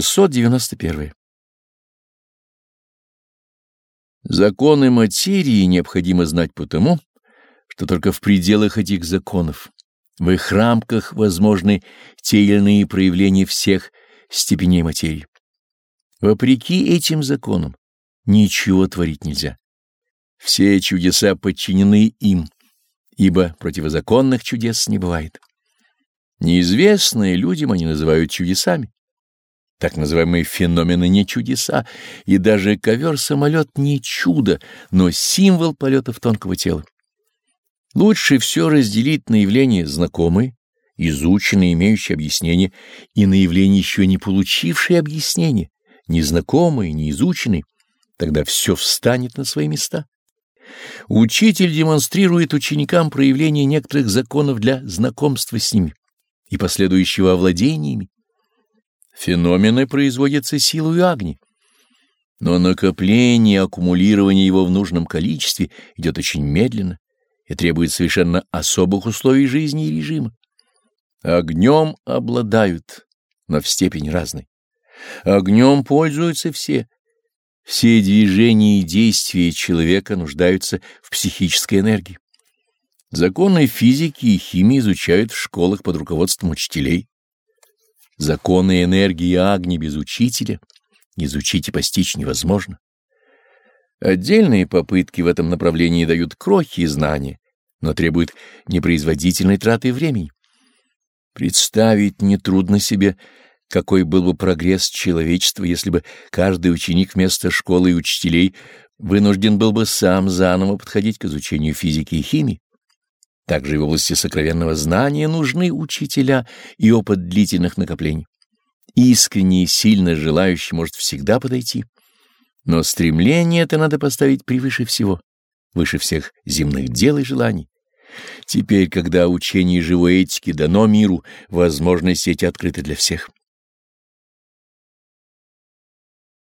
691. Законы материи необходимо знать потому, что только в пределах этих законов, в их рамках возможны те или иные проявления всех степеней материи. Вопреки этим законам ничего творить нельзя. Все чудеса подчинены им, ибо противозаконных чудес не бывает. Неизвестные людям они называют чудесами. Так называемые феномены не чудеса, и даже ковер-самолет не чудо, но символ полетов тонкого тела. Лучше все разделить на явления знакомые, изученные, имеющие объяснение, и на явления, еще не получившие объяснения, незнакомые, неизученные, тогда все встанет на свои места. Учитель демонстрирует ученикам проявление некоторых законов для знакомства с ними и последующего овладения ими. Феномены производятся силой огня, но накопление и аккумулирование его в нужном количестве идет очень медленно и требует совершенно особых условий жизни и режима. Огнем обладают, но в степени разной. Огнем пользуются все. Все движения и действия человека нуждаются в психической энергии. Законы физики и химии изучают в школах под руководством учителей. Законы энергии огня без учителя изучить и постичь невозможно. Отдельные попытки в этом направлении дают крохи и знания, но требуют непроизводительной траты времени. Представить нетрудно себе, какой был бы прогресс человечества, если бы каждый ученик вместо школы и учителей вынужден был бы сам заново подходить к изучению физики и химии. Также и в области сокровенного знания нужны учителя и опыт длительных накоплений. Искренне и сильно желающий может всегда подойти, но стремление это надо поставить превыше всего, выше всех земных дел и желаний. Теперь, когда учение живой этики дано миру, возможности эти открыты для всех.